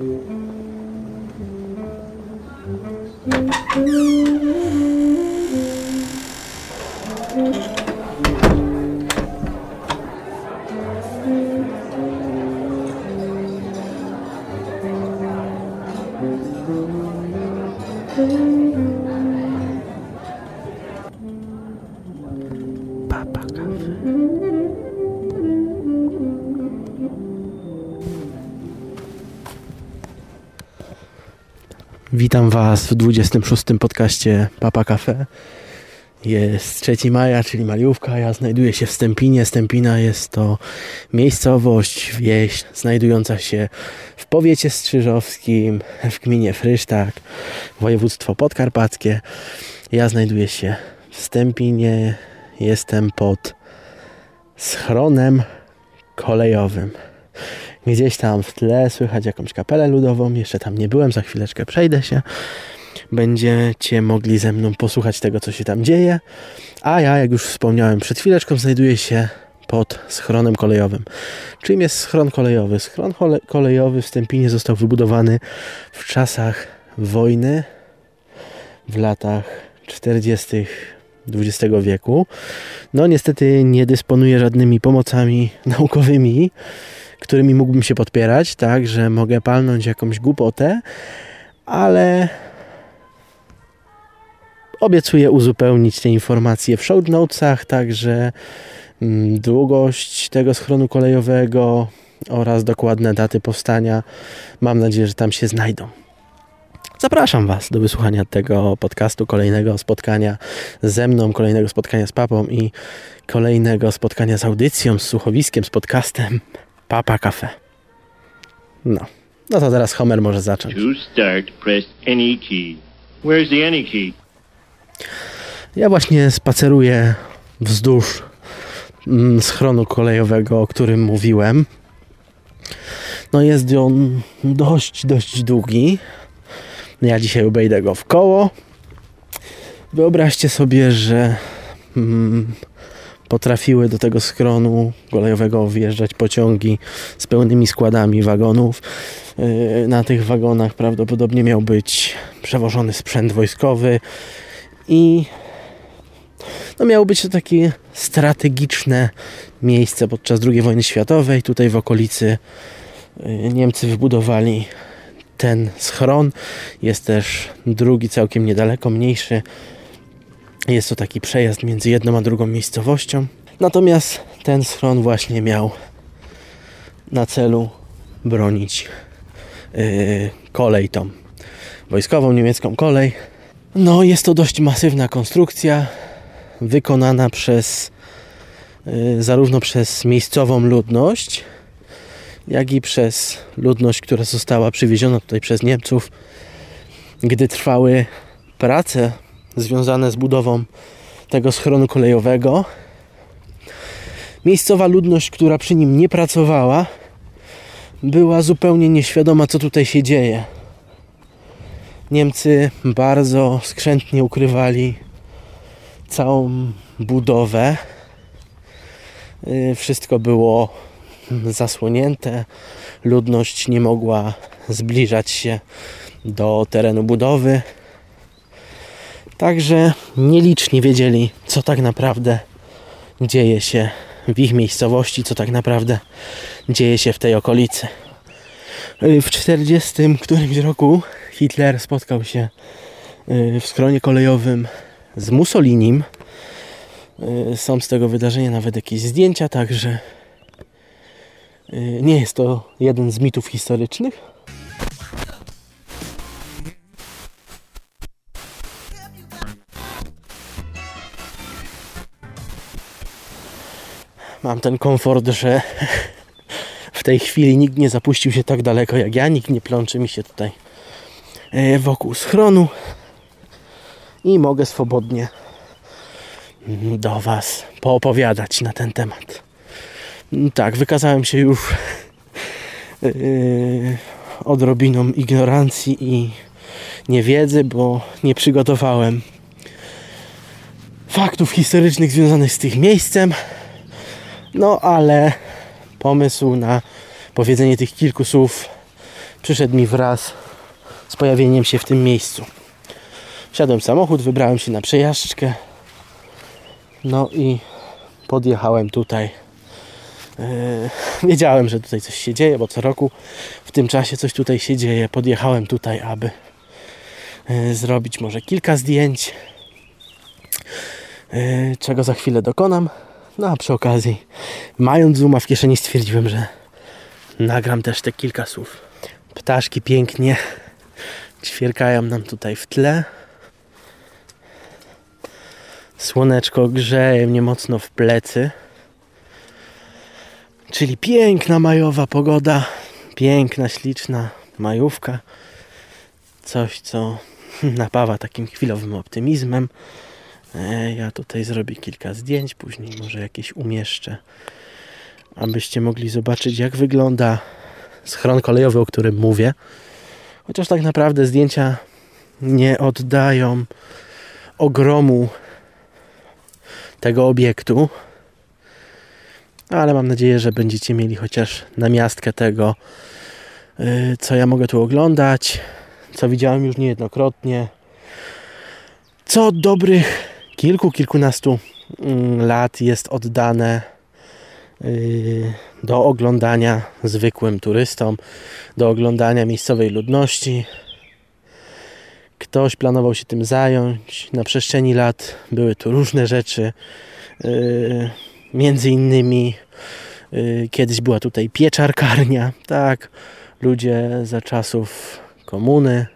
Papa Was w 26. podcaście Papa Cafe. Jest 3 maja, czyli Maliówka. Ja znajduję się w Stępinie. Stępina jest to miejscowość, wieś znajdująca się w powiecie strzyżowskim, w gminie Frysztak, województwo podkarpackie. Ja znajduję się w Stępinie. Jestem pod schronem kolejowym. Gdzieś tam w tle słychać jakąś kapelę ludową. Jeszcze tam nie byłem, za chwileczkę przejdę się. Będziecie mogli ze mną posłuchać tego, co się tam dzieje. A ja, jak już wspomniałem przed chwileczką, znajduję się pod schronem kolejowym. Czym jest schron kolejowy? Schron kolejowy w Stępinie został wybudowany w czasach wojny w latach 40. XX wieku. No niestety nie dysponuje żadnymi pomocami naukowymi, którymi mógłbym się podpierać, tak, że mogę palnąć jakąś głupotę, ale obiecuję uzupełnić te informacje w show notesach, także mm, długość tego schronu kolejowego oraz dokładne daty powstania mam nadzieję, że tam się znajdą. Zapraszam Was do wysłuchania tego podcastu, kolejnego spotkania ze mną, kolejnego spotkania z papą i kolejnego spotkania z audycją, z słuchowiskiem, z podcastem Papa Cafe. No. No to teraz Homer może zacząć. To start, press any key. Where's the any key? Ja właśnie spaceruję wzdłuż mm, schronu kolejowego, o którym mówiłem. No jest on dość, dość długi. Ja dzisiaj obejdę go w koło. Wyobraźcie sobie, że mm, potrafiły do tego schronu kolejowego wjeżdżać pociągi z pełnymi składami wagonów. Yy, na tych wagonach prawdopodobnie miał być przewożony sprzęt wojskowy i no miało być to takie strategiczne miejsce podczas II wojny światowej. Tutaj w okolicy yy, Niemcy wybudowali ten schron. Jest też drugi całkiem niedaleko, mniejszy. Jest to taki przejazd między jedną a drugą miejscowością. Natomiast ten schron właśnie miał na celu bronić yy, kolej tą wojskową niemiecką kolej. No jest to dość masywna konstrukcja wykonana przez yy, zarówno przez miejscową ludność, jak i przez ludność, która została przywieziona tutaj przez Niemców, gdy trwały prace związane z budową tego schronu kolejowego. Miejscowa ludność, która przy nim nie pracowała, była zupełnie nieświadoma, co tutaj się dzieje. Niemcy bardzo skrzętnie ukrywali całą budowę. Y, wszystko było zasłonięte. Ludność nie mogła zbliżać się do terenu budowy. Także nieliczni wiedzieli, co tak naprawdę dzieje się w ich miejscowości, co tak naprawdę dzieje się w tej okolicy. W 40 którymś roku Hitler spotkał się y, w skronie kolejowym z Mussolinim. Y, są z tego wydarzenia nawet jakieś zdjęcia, także y, nie jest to jeden z mitów historycznych. Mam ten komfort, że w tej chwili nikt nie zapuścił się tak daleko jak ja, nikt nie plączy mi się tutaj e, wokół schronu i mogę swobodnie do Was poopowiadać na ten temat. Tak, wykazałem się już yy, odrobiną ignorancji i niewiedzy, bo nie przygotowałem faktów historycznych związanych z tym miejscem. No ale pomysł na powiedzenie tych kilku słów przyszedł mi wraz z pojawieniem się w tym miejscu. Wsiadłem w samochód, wybrałem się na przejażdżkę. No i podjechałem tutaj. Yy, wiedziałem, że tutaj coś się dzieje, bo co roku w tym czasie coś tutaj się dzieje. Podjechałem tutaj, aby yy, zrobić może kilka zdjęć, yy, czego za chwilę dokonam. No a przy okazji, mając zooma w kieszeni, stwierdziłem, że nagram też te kilka słów. Ptaszki pięknie ćwierkają nam tutaj w tle. Słoneczko grzeje mnie mocno w plecy. Czyli piękna majowa pogoda, piękna, śliczna majówka. Coś, co napawa takim chwilowym optymizmem. E, ja tutaj zrobię kilka zdjęć, później może jakieś umieszczę, abyście mogli zobaczyć, jak wygląda schron kolejowy, o którym mówię. Chociaż tak naprawdę zdjęcia nie oddają ogromu tego obiektu. Ale mam nadzieję, że będziecie mieli chociaż namiastkę tego, y, co ja mogę tu oglądać, co widziałem już niejednokrotnie, co dobrych kilku, kilkunastu mm, lat jest oddane y, do oglądania zwykłym turystom, do oglądania miejscowej ludności. Ktoś planował się tym zająć. Na przestrzeni lat były tu różne rzeczy. Yy, między innymi yy, kiedyś była tutaj pieczarkarnia. Tak, ludzie za czasów komuny,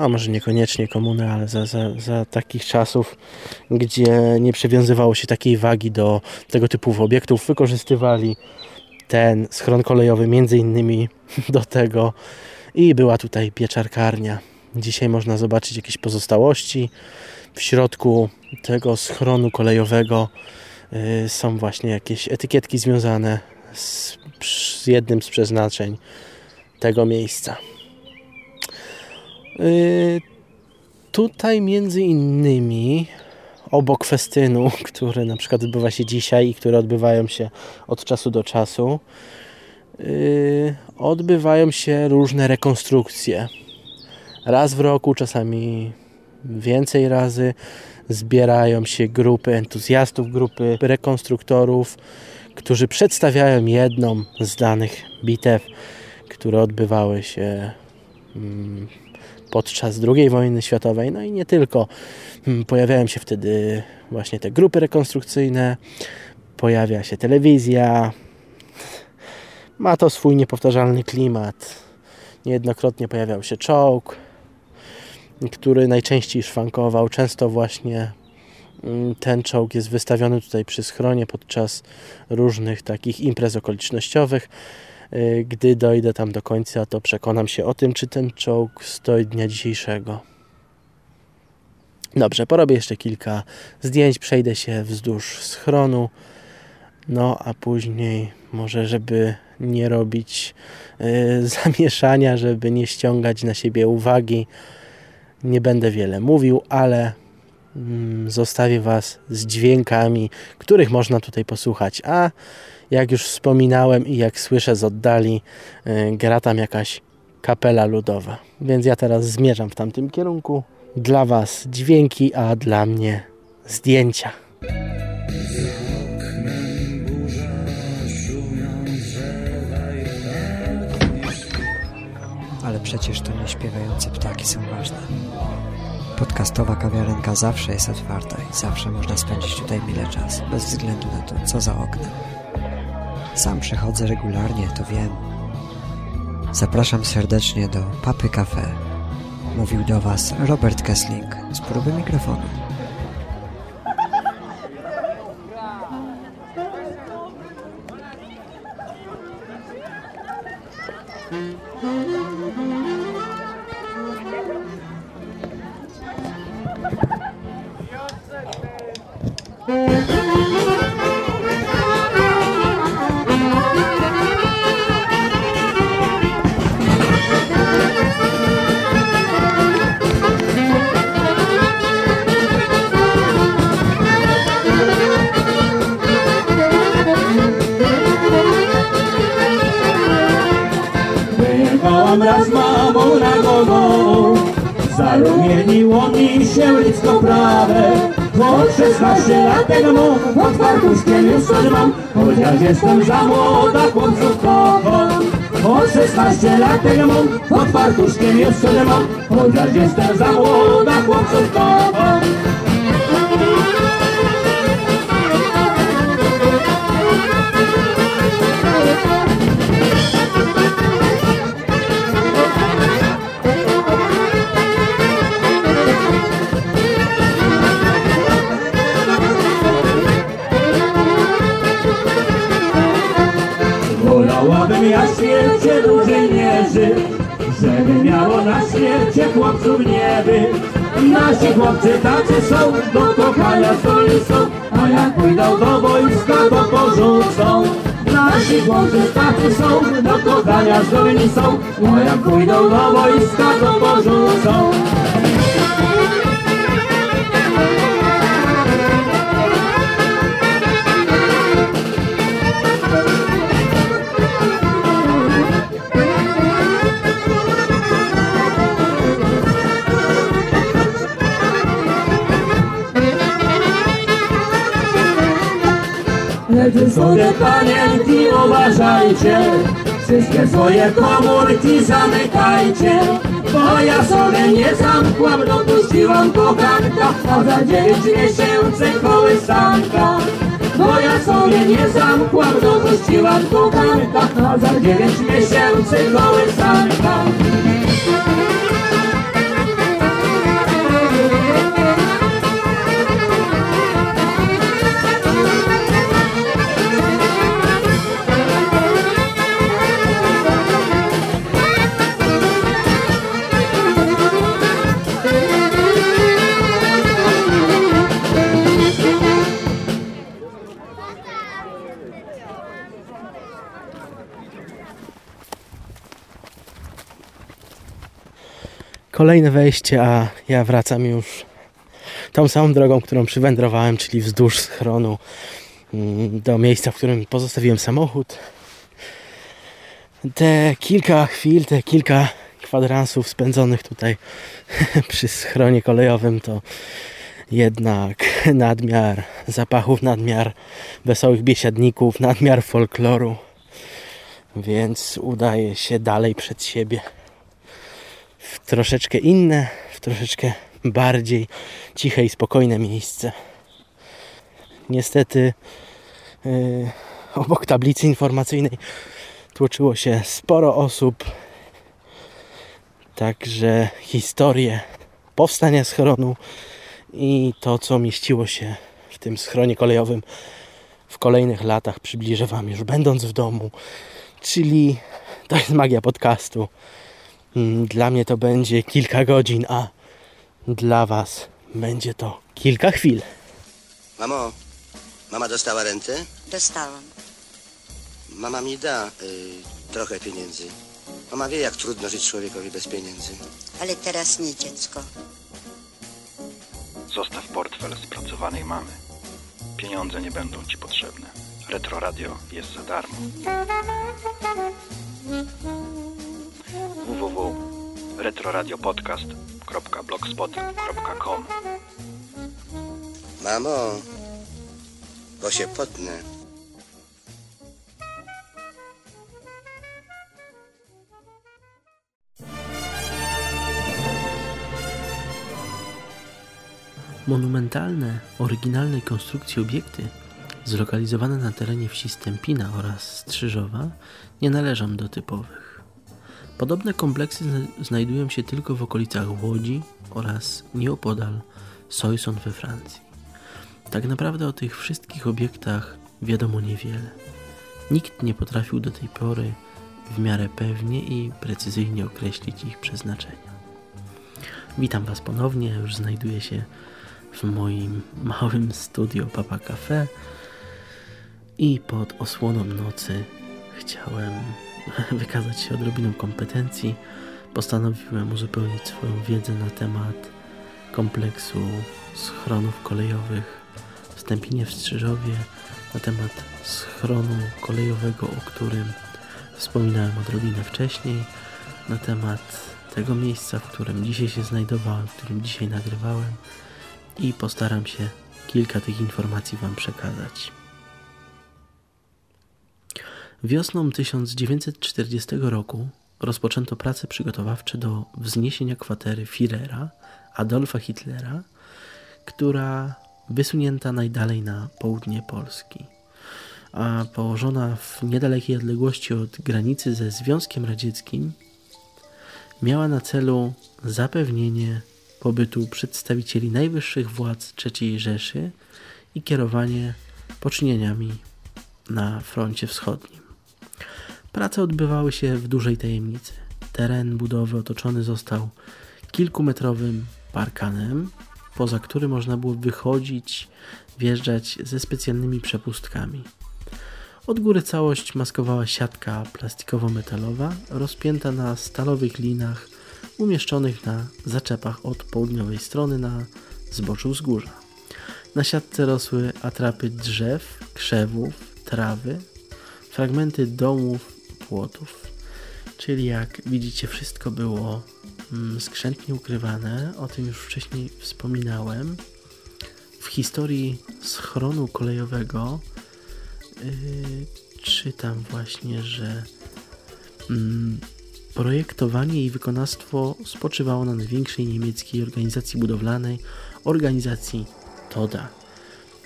a może niekoniecznie komuny, ale za, za, za takich czasów, gdzie nie przywiązywało się takiej wagi do tego typu obiektów, wykorzystywali ten schron kolejowy między innymi do tego i była tutaj pieczarkarnia. Dzisiaj można zobaczyć jakieś pozostałości. W środku tego schronu kolejowego y, są właśnie jakieś etykietki związane z, z jednym z przeznaczeń tego miejsca. Y, tutaj między innymi obok festynu, który na przykład odbywa się dzisiaj i które odbywają się od czasu do czasu, yy, odbywają się różne rekonstrukcje. Raz w roku, czasami więcej razy zbierają się grupy entuzjastów, grupy rekonstruktorów, którzy przedstawiają jedną z danych bitew, które odbywały się mm, podczas II wojny światowej, no i nie tylko. Hmm, pojawiają się wtedy właśnie te grupy rekonstrukcyjne, pojawia się telewizja. Ma to swój niepowtarzalny klimat. Niejednokrotnie pojawiał się czołg, który najczęściej szwankował. Często właśnie mm, ten czołg jest wystawiony tutaj przy schronie podczas różnych takich imprez okolicznościowych. Y, gdy dojdę tam do końca, to przekonam się o tym, czy ten czołg stoi dnia dzisiejszego. Dobrze, porobię jeszcze kilka zdjęć, przejdę się wzdłuż schronu, no a później może, żeby nie robić y, zamieszania, żeby nie ściągać na siebie uwagi, nie będę wiele mówił, ale mm, zostawię Was z dźwiękami, których można tutaj posłuchać. A jak już wspominałem i jak słyszę z oddali, y, gra tam jakaś kapela ludowa. Więc ja teraz zmierzam w tamtym kierunku. Dla Was dźwięki, a dla mnie zdjęcia. Ale przecież to nie śpiewające ptaki są ważne. Podcastowa kawiarenka zawsze jest otwarta i zawsze można spędzić tutaj mile czas, bez względu na to, co za oknem. Sam przychodzę regularnie, to wiem. Zapraszam serdecznie do Papy Cafe. Mówił do Was Robert Kessling z próby mikrofonu. Kocham Od 16 lat mam, pod fartuszkiem już mam Chociaż jestem za młoda, chłopców Żeby miało na świecie chłopców nie być Nasi chłopcy tacy są, do kochania zdolni są. A jak pójdą do wojska, to porzucą. Nasi chłopcy tacy są, do kochania zdolni są. A jak pójdą do wojska, to porzucą Lecz sobie panienki uważajcie. Wszystkie swoje komórki zamykajcie. Bo ja sobie nie zamkłam, dopuściłam kochanka A za dziewięć miesięcy kołysanka. Bo ja sobie nie zamkłam, dopuściłam kochanka A za dziewięć miesięcy kołysanka Kolejne wejście, a ja wracam już tą samą drogą, którą przywędrowałem, czyli wzdłuż schronu mm, do miejsca, w którym pozostawiłem samochód. Te kilka chwil, te kilka kwadransów spędzonych tutaj przy schronie kolejowym to jednak nadmiar zapachów, nadmiar wesołych biesiadników, nadmiar folkloru. Więc udaje się dalej przed siebie w troszeczkę inne, w troszeczkę bardziej ciche i spokojne miejsce. Niestety yy, obok tablicy informacyjnej tłoczyło się sporo osób, także historie powstania schronu i to, co mieściło się w tym schronie kolejowym w kolejnych latach przybliżę Wam już będąc w domu, czyli to jest magia podcastu. Mm, Dla mnie to będzie kilka godzin, a dla Was będzie to kilka chwil. Mamo, mama dostała rentę? Dostałam. Mama mi da y, trochę pieniędzy. Mama wie, jak trudno żyć człowiekowi bez pieniędzy. Ale teraz nie dziecko. Zostaw portfel spracowanej mamy. Pieniądze nie będą ci potrzebne. Retro Radio jest za darmo. www.retroradiopodcast.blogspot.com Mamo, bo się potnę. Monumentalne, oryginalnej konstrukcji obiekty zlokalizowane na terenie wsi Stępina oraz Strzyżowa nie należą do typowych. Podobne kompleksy zna- znajdują się tylko w okolicach Łodzi oraz nieopodal Soissons we Francji. Tak naprawdę o tych wszystkich obiektach wiadomo niewiele. Nikt nie potrafił do tej pory w miarę pewnie i precyzyjnie określić ich przeznaczenia. Witam Was ponownie, już znajduję się w moim małym studio Papa Cafe i pod osłoną nocy chciałem wykazać się odrobiną kompetencji. Postanowiłem uzupełnić swoją wiedzę na temat kompleksu schronów kolejowych w Stępinie w Strzyżowie, na temat schronu kolejowego, o którym wspominałem odrobinę wcześniej na temat tego miejsca, w którym dzisiaj się znajdowałem, w którym dzisiaj nagrywałem i postaram się kilka tych informacji Wam przekazać. Wiosną 1940 roku rozpoczęto prace przygotowawcze do wzniesienia kwatery Führera Adolfa Hitlera, która wysunięta najdalej na południe Polski, a położona w niedalekiej odległości od granicy ze Związkiem Radzieckim, miała na celu zapewnienie pobytu przedstawicieli najwyższych władz III Rzeszy i kierowanie poczynieniami na froncie wschodnim. Prace odbywały się w dużej tajemnicy. Teren budowy otoczony został kilkumetrowym parkanem, poza który można było wychodzić, wjeżdżać ze specjalnymi przepustkami. Od góry całość maskowała siatka plastikowo-metalowa rozpięta na stalowych linach umieszczonych na zaczepach od południowej strony na zboczu wzgórza. Na siatce rosły atrapy drzew, krzewów, trawy, fragmenty domów, płotów. Czyli jak widzicie, wszystko było mm, skrzętnie ukrywane. O tym już wcześniej wspominałem. W historii schronu kolejowego yy, czytam właśnie, że yy, projektowanie i wykonawstwo spoczywało na największej niemieckiej organizacji budowlanej, organizacji TODA.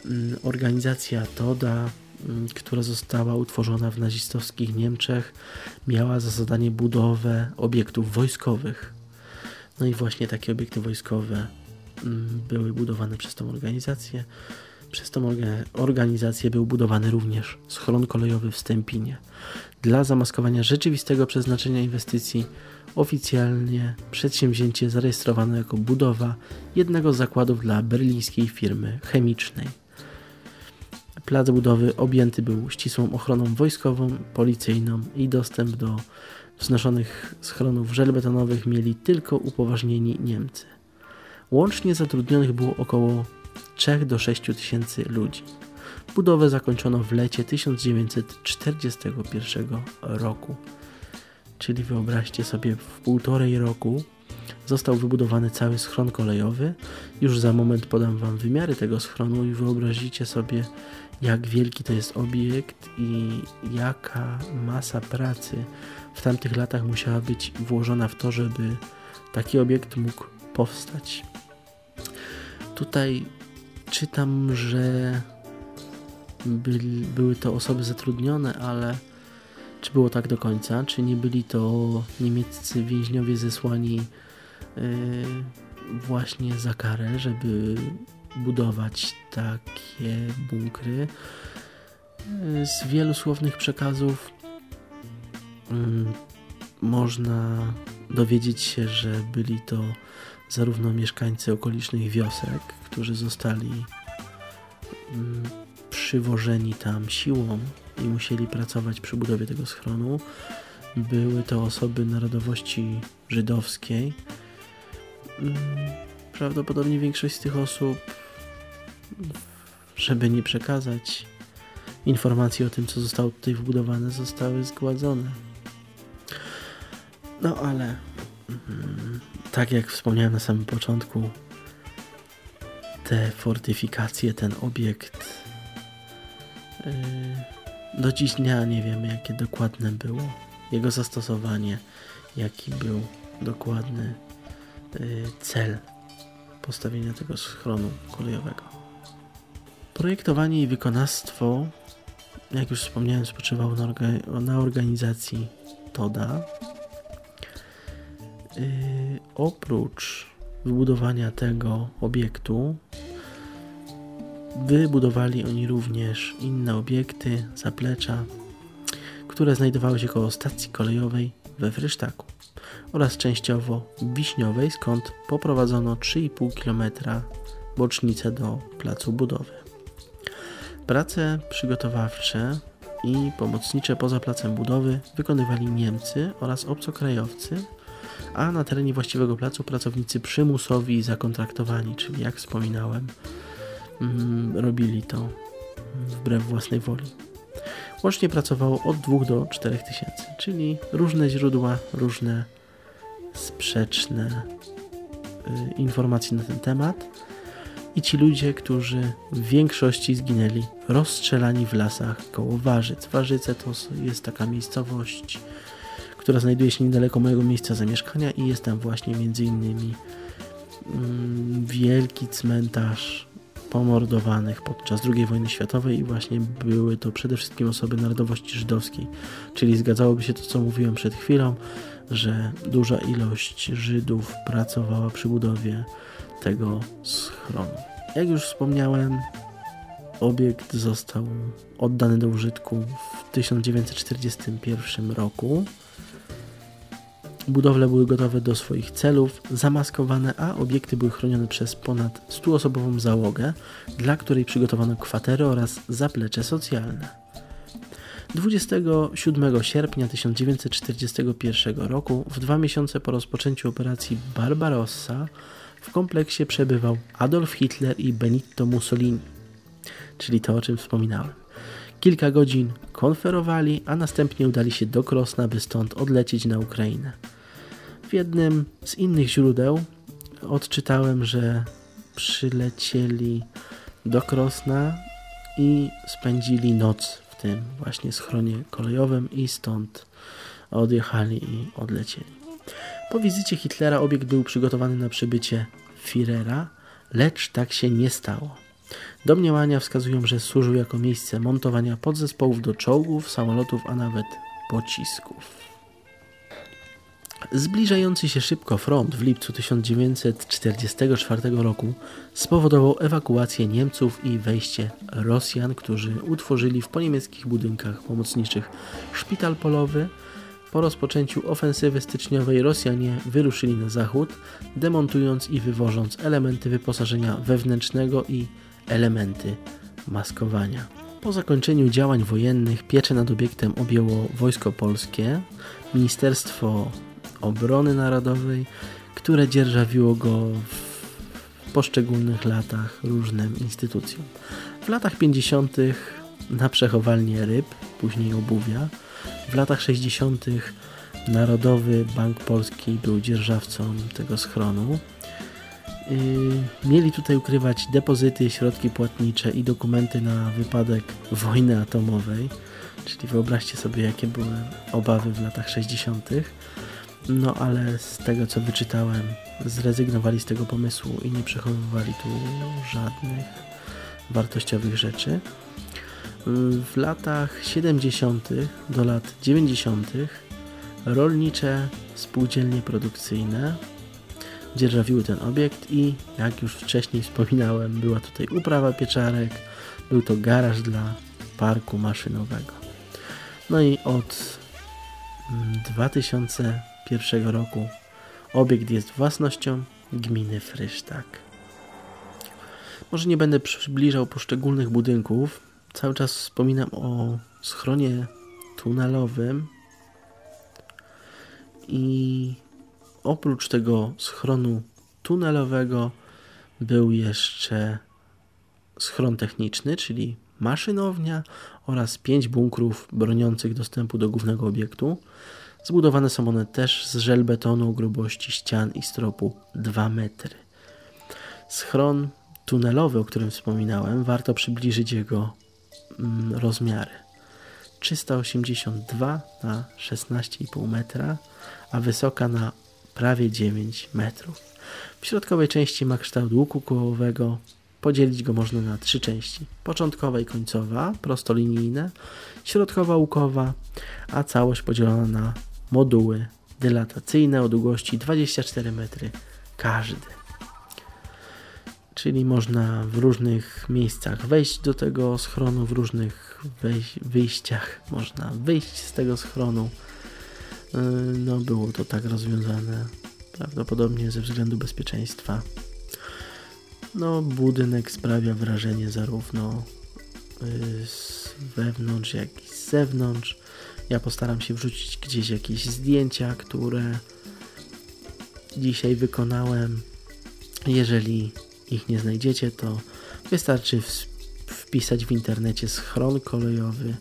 Yy, organizacja TODA która została utworzona w nazistowskich Niemczech, miała za zadanie budowę obiektów wojskowych. No i właśnie takie obiekty wojskowe mm, były budowane przez tą organizację. Przez tą organizację był budowany również schron kolejowy w Stępinie. Dla zamaskowania rzeczywistego przeznaczenia inwestycji oficjalnie przedsięwzięcie zarejestrowano jako budowa jednego z zakładów dla berlińskiej firmy chemicznej. Plac budowy objęty był ścisłą ochroną wojskową, policyjną i dostęp do wznoszonych schronów żelbetonowych mieli tylko upoważnieni Niemcy. Łącznie zatrudnionych było około 3 do 6 tysięcy ludzi. Budowę zakończono w lecie 1941 roku. Czyli wyobraźcie sobie, w półtorej roku został wybudowany cały schron kolejowy. Już za moment podam Wam wymiary tego schronu i wyobrazicie sobie, jak wielki to jest obiekt i jaka masa pracy w tamtych latach musiała być włożona w to, żeby taki obiekt mógł powstać. Tutaj czytam, że by, były to osoby zatrudnione, ale czy było tak do końca? Czy nie byli to niemieccy więźniowie zesłani yy, właśnie za karę, żeby budować takie bunkry. Z wielu słownych przekazów mm, można dowiedzieć się, że byli to zarówno mieszkańcy okolicznych wiosek, którzy zostali mm, przywożeni tam siłą i musieli pracować przy budowie tego schronu. Były to osoby narodowości żydowskiej. Mm, prawdopodobnie większość z tych osób żeby nie przekazać informacji o tym, co zostało tutaj wbudowane, zostały zgładzone. No ale mm, tak jak wspomniałem na samym początku, te fortyfikacje, ten obiekt yy, do dziś dnia nie wiemy, jakie dokładne było jego zastosowanie, jaki był dokładny yy, cel postawienia tego schronu kolejowego. Projektowanie i wykonawstwo, jak już wspomniałem, spoczywało na, orga na organizacji TODA. Yy, oprócz wybudowania tego obiektu, wybudowali oni również inne obiekty, zaplecza, które znajdowały się koło stacji kolejowej we Frysztaku oraz częściowo Wiśniowej, skąd poprowadzono 3,5 km bocznicę do placu budowy. Prace przygotowawcze i pomocnicze poza placem budowy wykonywali Niemcy oraz obcokrajowcy, a na terenie właściwego placu pracownicy przymusowi i zakontraktowani, czyli jak wspominałem, mm, robili to wbrew własnej woli. Łącznie pracowało od 2 do 4 tysięcy, czyli różne źródła, różne sprzeczne y, informacje na ten temat. I ci ludzie, którzy w większości zginęli rozstrzelani w lasach koło Warzyc. Warzyce to jest taka miejscowość, która znajduje się niedaleko mojego miejsca zamieszkania i jest tam właśnie między innymi mm, wielki cmentarz pomordowanych podczas II wojny światowej i właśnie były to przede wszystkim osoby narodowości żydowskiej. Czyli zgadzałoby się to, co mówiłem przed chwilą, że duża ilość Żydów pracowała przy budowie tego schronu. Jak już wspomniałem, obiekt został oddany do użytku w 1941 roku. Budowle były gotowe do swoich celów, zamaskowane, a obiekty były chronione przez ponad 100-osobową załogę, dla której przygotowano kwatery oraz zaplecze socjalne. 27 sierpnia 1941 roku, w dwa miesiące po rozpoczęciu operacji Barbarossa, w kompleksie przebywał Adolf Hitler i Benito Mussolini, czyli to, o czym wspominałem. Kilka godzin konferowali, a następnie udali się do Krosna, by stąd odlecieć na Ukrainę. W jednym z innych źródeł odczytałem, że przylecieli do Krosna i spędzili noc w tym właśnie schronie kolejowym i stąd odjechali i odlecieli. Po wizycie Hitlera obiekt był przygotowany na przybycie Führera, lecz tak się nie stało. Domniemania wskazują, że służył jako miejsce montowania podzespołów do czołgów, samolotów, a nawet pocisków. Zbliżający się szybko front w lipcu 1944 roku spowodował ewakuację Niemców i wejście Rosjan, którzy utworzyli w poniemieckich budynkach pomocniczych szpital polowy. Po rozpoczęciu ofensywy styczniowej Rosjanie wyruszyli na zachód, demontując i wywożąc elementy wyposażenia wewnętrznego i elementy maskowania. Po zakończeniu działań wojennych pieczę nad obiektem objęło Wojsko Polskie, Ministerstwo Obrony Narodowej, które dzierżawiło go w poszczególnych latach różnym instytucjom. W latach 50. na przechowalnię ryb, później obuwia. W latach 60. Narodowy Bank Polski był dzierżawcą tego schronu. Mieli tutaj ukrywać depozyty, środki płatnicze i dokumenty na wypadek wojny atomowej. Czyli wyobraźcie sobie, jakie były obawy w latach 60. No ale z tego co wyczytałem, zrezygnowali z tego pomysłu i nie przechowywali tu żadnych wartościowych rzeczy. W latach 70. do lat 90. rolnicze spółdzielnie produkcyjne dzierżawiły ten obiekt i jak już wcześniej wspominałem, była tutaj uprawa pieczarek, był to garaż dla parku maszynowego. No i od 2000 2001 roku. Obiekt jest własnością gminy Frysztak. Może nie będę przybliżał poszczególnych budynków. Cały czas wspominam o schronie tunelowym i oprócz tego schronu tunelowego był jeszcze schron techniczny, czyli maszynownia oraz pięć bunkrów broniących dostępu do głównego obiektu. Zbudowane są one też z żelbetonu o grubości ścian i stropu 2 metry. Schron tunelowy, o którym wspominałem, warto przybliżyć jego mm, rozmiary. 382 na 16,5 metra, a wysoka na prawie 9 metrów. W środkowej części ma kształt łuku kołowego. Podzielić go można na trzy części. Początkowa i końcowa, prostolinijne, środkowa łukowa, a całość podzielona na moduły dylatacyjne o długości 24 metry każdy. Czyli można w różnych miejscach wejść do tego schronu, w różnych wyjściach można wyjść z tego schronu. Yy, no, było to tak rozwiązane prawdopodobnie ze względu bezpieczeństwa. No, budynek sprawia wrażenie zarówno yy, z wewnątrz, jak i z zewnątrz. Ja postaram się wrzucić gdzieś jakieś zdjęcia, które dzisiaj wykonałem. Jeżeli ich nie znajdziecie, to wystarczy wpisać w internecie schron kolejowy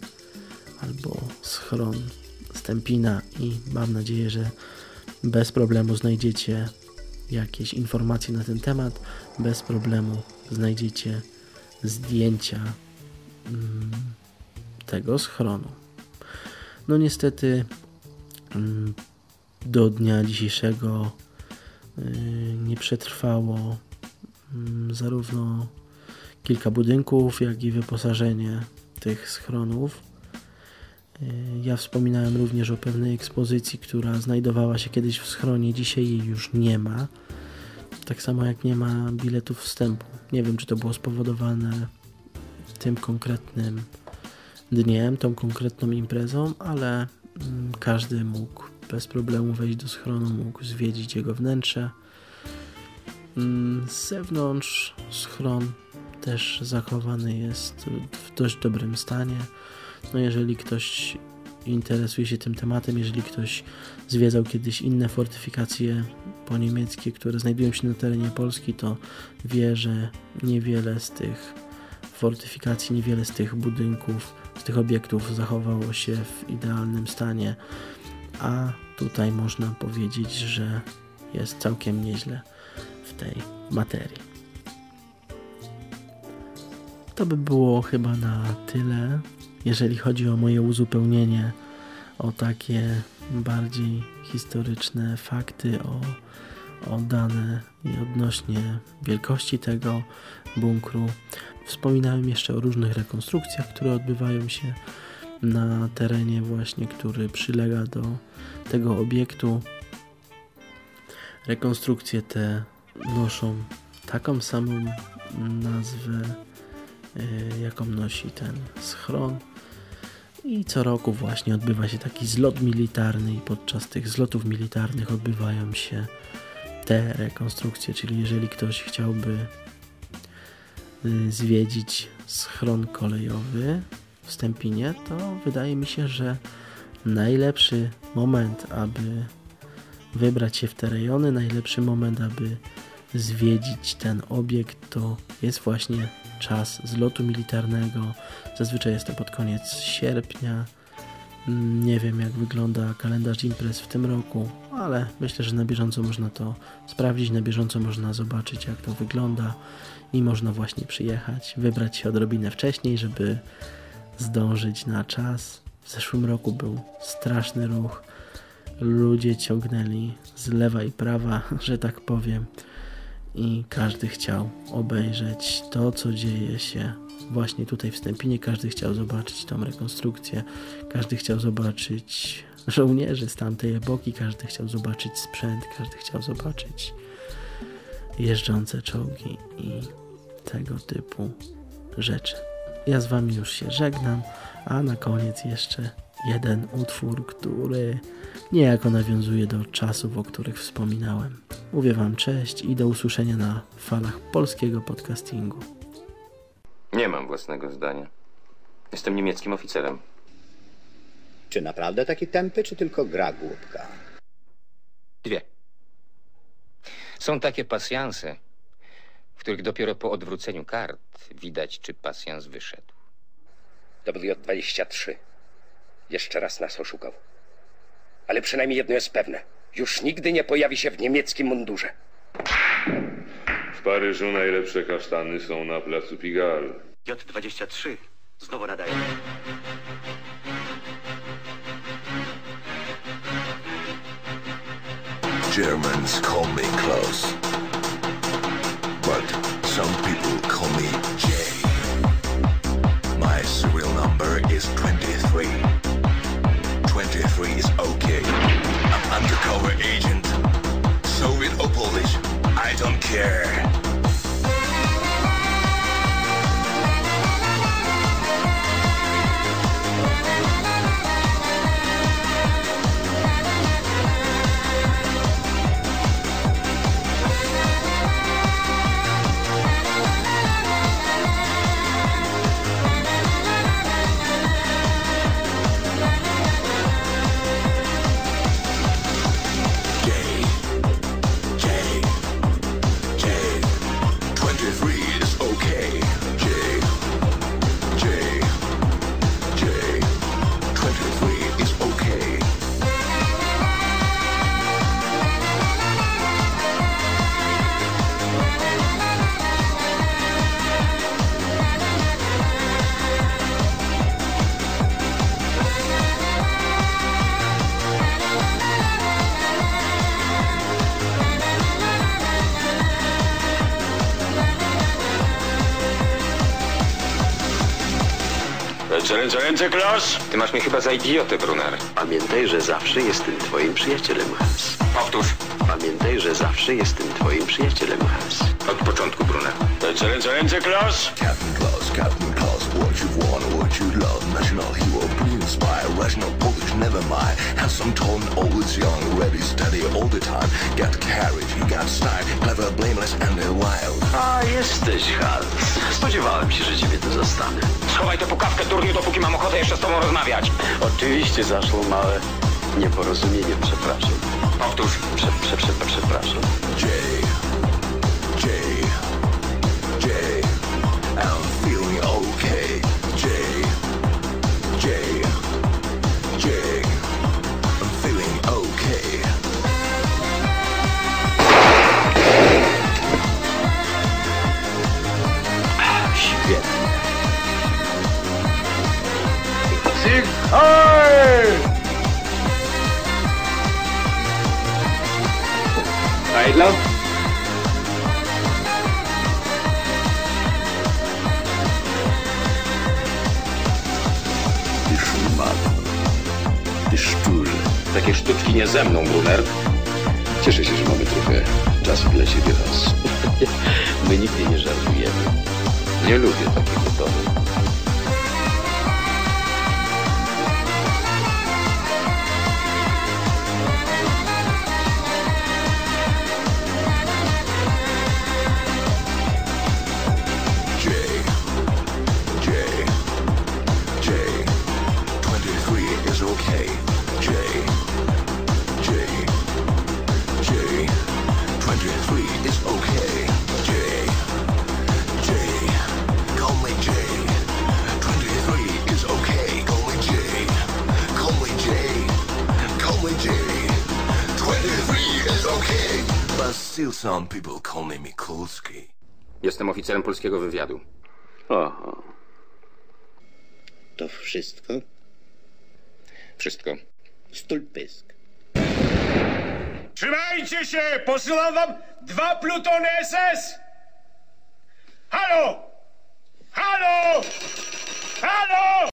albo schron Stępina i mam nadzieję, że Bez problemu znajdziecie jakieś informacje na ten temat, bez problemu znajdziecie zdjęcia mm, tego schronu. No niestety mm, do dnia dzisiejszego y, nie przetrwało mm, zarówno kilka budynków, jak i wyposażenie tych schronów. Y, ja wspominałem również o pewnej ekspozycji, która znajdowała się kiedyś w schronie, dzisiaj jej już nie ma. Tak samo jak nie ma biletów wstępu. Nie wiem, czy to było spowodowane tym konkretnym dniem, tą konkretną imprezą, ale mm, każdy mógł bez problemu wejść do schronu, mógł zwiedzić jego wnętrze. Mm, z zewnątrz schron też zachowany jest w dość dobrym stanie. No jeżeli ktoś interesuje się tym tematem, jeżeli ktoś zwiedzał kiedyś inne fortyfikacje poniemieckie, które znajdują się na terenie Polski, to wie, że niewiele z tych fortyfikacji, niewiele z tych budynków, z tych obiektów zachowało się w idealnym stanie, a tutaj można powiedzieć, że jest całkiem nieźle w tej materii. To by było chyba na tyle, jeżeli chodzi o moje uzupełnienie o takie bardziej historyczne fakty, o, o dane i odnośnie wielkości tego bunkru. Wspominałem jeszcze o różnych rekonstrukcjach, które odbywają się na terenie właśnie, który przylega do tego obiektu. Rekonstrukcje te noszą taką samą nazwę, y, jaką nosi ten schron. I co roku właśnie odbywa się taki zlot militarny i podczas tych zlotów militarnych odbywają się te rekonstrukcje, czyli jeżeli ktoś chciałby zwiedzić schron kolejowy w Stępinie, to wydaje mi się, że najlepszy moment, aby wybrać się w te rejony, najlepszy moment, aby zwiedzić ten obiekt, to jest właśnie czas zlotu militarnego. Zazwyczaj jest to pod koniec sierpnia. Mm, Nie wiem, jak wygląda kalendarz imprez w tym roku, ale myślę, że na bieżąco można to sprawdzić, na bieżąco można zobaczyć, jak to wygląda i można właśnie przyjechać, wybrać się odrobinę wcześniej, żeby zdążyć na czas. W zeszłym roku był straszny ruch. Ludzie ciągnęli z lewa i prawa, że tak powiem, i każdy chciał obejrzeć to, co dzieje się właśnie tutaj w Stępinie. Każdy chciał zobaczyć tą rekonstrukcję, każdy chciał zobaczyć żołnierzy z tamtej epoki, każdy chciał zobaczyć sprzęt, każdy chciał zobaczyć jeżdżące czołgi i tego typu rzeczy. Ja z Wami już się żegnam, a na koniec jeszcze jeden utwór, który niejako nawiązuje do czasów, o których wspominałem. Mówię Wam cześć i do usłyszenia na falach polskiego podcastingu. Nie mam własnego zdania. Jestem niemieckim oficerem. Czy naprawdę taki tępy, czy tylko gra głupka? Dwie. Są takie pasjanse, w których dopiero po odwróceniu kart widać, czy pasjans wyszedł. WJ-23. Jeszcze raz nas oszukał. Ale przynajmniej jedno jest pewne. Już nigdy nie pojawi się w niemieckim mundurze. W Paryżu najlepsze kasztany są na placu Pigalle. J23. Znowu nadaje. Germans call me Klaus. But some people call me Jay. My serial number is 23. 23 is okay. I'm undercover agent. Soviet or Polish, I don't care. Klas! Ty masz mnie chyba za idiotę, Brunner. Pamiętaj, że zawsze jestem twoim przyjacielem, Hans. Powtórz. Pamiętaj, że zawsze jestem twoim przyjacielem, Hans. Od początku, Brunner. Ręce, ręce, ręce, Klas! Captain Captain what you've won, what you love. National hero, brilliant spy, rational Polish, never mind. Handsome, tall, and always young, ready, steady all the time. Got you got style, clever, blameless, and wild. A, jesteś, Hans. Spodziewałem się, że ciebie tu zostanę. Schowaj tę pukawkę, turniu, dopóki mam ochotę jeszcze z tobą rozmawiać. Oczywiście zaszło małe nieporozumienie, przepraszam. Powtórz. Prze, prze, prze, przepraszam. Jay, Sig Heil! Heidler? Ty szmato. Ty szczurze. Takie sztuczki nie ze mną, Brunner. Cieszę się, że mamy trochę czasu dla siebie, Hans. My nigdy nie żartujemy. Nie lubię takich metody. Jestem oficerem polskiego wywiadu. Oho. To wszystko? Wszystko. Stulpysk. Trzymajcie się! Posyłam wam dwa plutony SS! Halo! Halo! Halo!